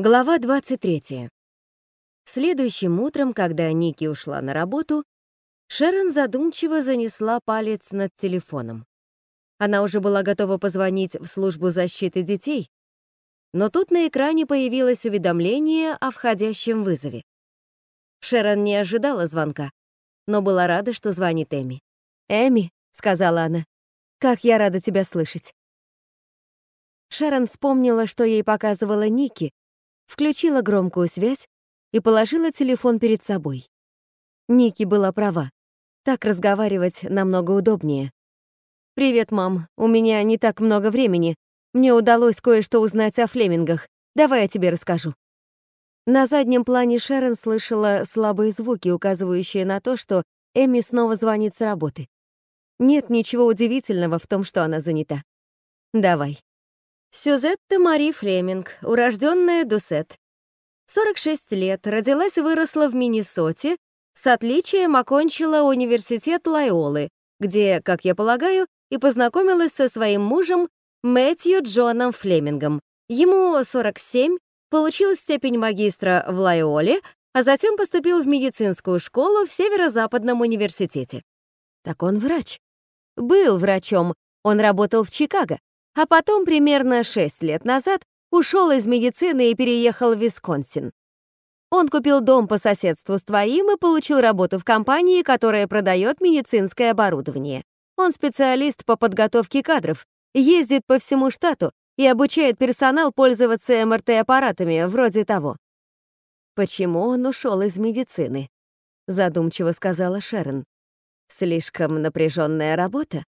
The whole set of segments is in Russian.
Глава 23. Следующим утром, когда Ники ушла на работу, Шерон задумчиво занесла палец над телефоном. Она уже была готова позвонить в службу защиты детей, но тут на экране появилось уведомление о входящем вызове. Шерон не ожидала звонка, но была рада, что звонит Эми. «Эми», — сказала она, — «как я рада тебя слышать». Шерон вспомнила, что ей показывала Ники, включила громкую связь и положила телефон перед собой. Ники была права. Так разговаривать намного удобнее. «Привет, мам. У меня не так много времени. Мне удалось кое-что узнать о Флемингах. Давай я тебе расскажу». На заднем плане Шерон слышала слабые звуки, указывающие на то, что Эми снова звонит с работы. Нет ничего удивительного в том, что она занята. «Давай», Сюзетта Мари Флеминг, урожденная Дусет. 46 лет, родилась и выросла в Миннесоте, с отличием окончила университет Лайолы, где, как я полагаю, и познакомилась со своим мужем Мэтью Джоном Флемингом. Ему 47, получил степень магистра в Лайоле, а затем поступил в медицинскую школу в Северо-Западном университете. Так он врач. Был врачом, он работал в Чикаго, а потом, примерно 6 лет назад, ушел из медицины и переехал в Висконсин. Он купил дом по соседству с твоим и получил работу в компании, которая продает медицинское оборудование. Он специалист по подготовке кадров, ездит по всему штату и обучает персонал пользоваться МРТ-аппаратами, вроде того. «Почему он ушел из медицины?» — задумчиво сказала Шерон. «Слишком напряженная работа?»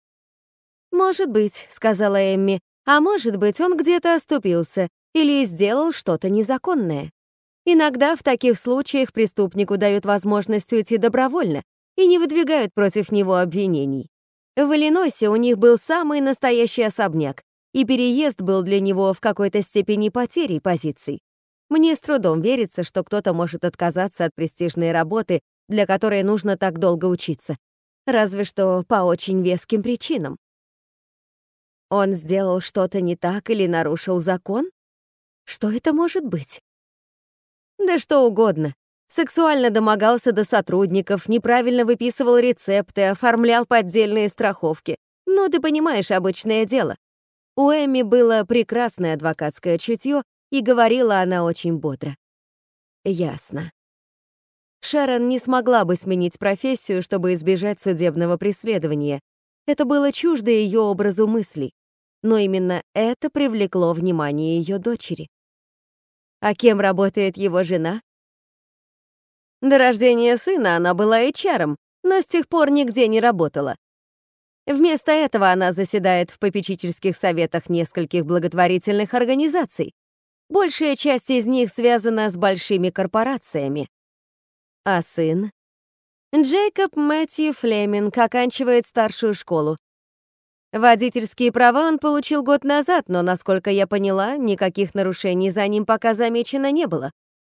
«Может быть», — сказала Эмми, «а может быть, он где-то оступился или сделал что-то незаконное». Иногда в таких случаях преступнику дают возможность уйти добровольно и не выдвигают против него обвинений. В Иллинойсе у них был самый настоящий особняк, и переезд был для него в какой-то степени потерей позиций. Мне с трудом верится, что кто-то может отказаться от престижной работы, для которой нужно так долго учиться. Разве что по очень веским причинам. Он сделал что-то не так или нарушил закон? Что это может быть? Да что угодно. Сексуально домогался до сотрудников, неправильно выписывал рецепты, оформлял поддельные страховки. Ну, ты понимаешь, обычное дело. У Эми было прекрасное адвокатское чутье, и говорила она очень бодро. Ясно. Шерон не смогла бы сменить профессию, чтобы избежать судебного преследования. Это было чуждо ее образу мыслей но именно это привлекло внимание ее дочери. А кем работает его жена? До рождения сына она была HR, но с тех пор нигде не работала. Вместо этого она заседает в попечительских советах нескольких благотворительных организаций. Большая часть из них связана с большими корпорациями. А сын? Джейкоб Мэтью Флеминг оканчивает старшую школу. Водительские права он получил год назад, но, насколько я поняла, никаких нарушений за ним пока замечено не было.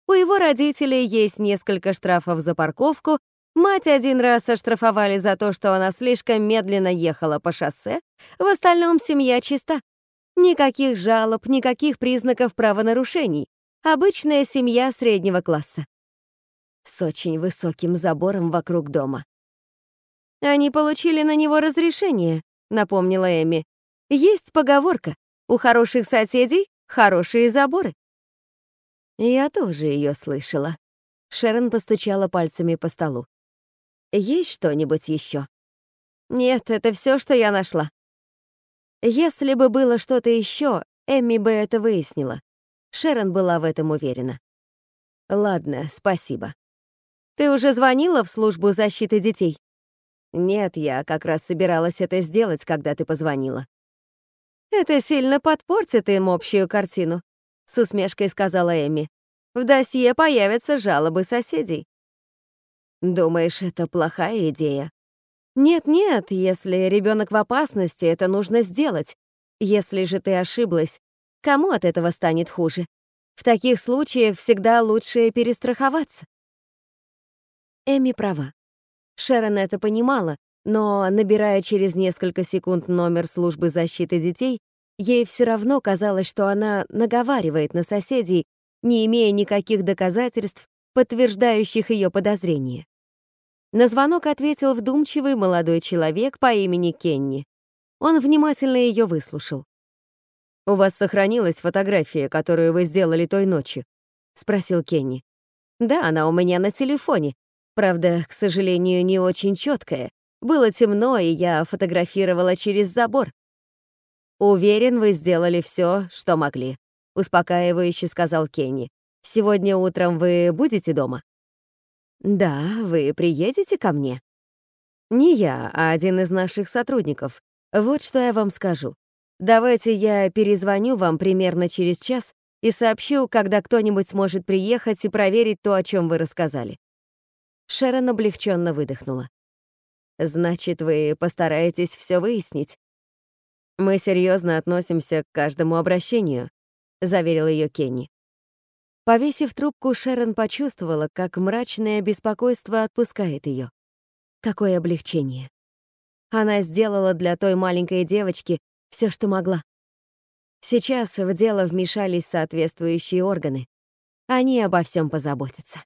У его родителей есть несколько штрафов за парковку, мать один раз оштрафовали за то, что она слишком медленно ехала по шоссе, в остальном семья чиста. Никаких жалоб, никаких признаков правонарушений. Обычная семья среднего класса. С очень высоким забором вокруг дома. Они получили на него разрешение, — напомнила Эми. «Есть поговорка. У хороших соседей хорошие заборы». Я тоже ее слышала. Шерон постучала пальцами по столу. «Есть что-нибудь еще?» «Нет, это все, что я нашла». Если бы было что-то еще, Эми бы это выяснила. Шерон была в этом уверена. «Ладно, спасибо. Ты уже звонила в службу защиты детей?» «Нет, я как раз собиралась это сделать, когда ты позвонила». «Это сильно подпортит им общую картину», — с усмешкой сказала Эми. «В досье появятся жалобы соседей». «Думаешь, это плохая идея?» «Нет-нет, если ребенок в опасности, это нужно сделать. Если же ты ошиблась, кому от этого станет хуже? В таких случаях всегда лучше перестраховаться». Эми права. Шерон это понимала, но, набирая через несколько секунд номер службы защиты детей, ей все равно казалось, что она наговаривает на соседей, не имея никаких доказательств, подтверждающих ее подозрения. На звонок ответил вдумчивый молодой человек по имени Кенни. Он внимательно ее выслушал. «У вас сохранилась фотография, которую вы сделали той ночью?» — спросил Кенни. «Да, она у меня на телефоне. Правда, к сожалению, не очень четкая. Было темно, и я фотографировала через забор. Уверен, вы сделали все, что могли», — успокаивающе сказал Кенни. «Сегодня утром вы будете дома?» «Да, вы приедете ко мне?» «Не я, а один из наших сотрудников. Вот что я вам скажу. Давайте я перезвоню вам примерно через час и сообщу, когда кто-нибудь сможет приехать и проверить то, о чем вы рассказали». Шерон облегченно выдохнула. «Значит, вы постараетесь все выяснить?» «Мы серьезно относимся к каждому обращению», — заверил ее Кенни. Повесив трубку, Шерон почувствовала, как мрачное беспокойство отпускает ее. Какое облегчение. Она сделала для той маленькой девочки все, что могла. Сейчас в дело вмешались соответствующие органы. Они обо всем позаботятся.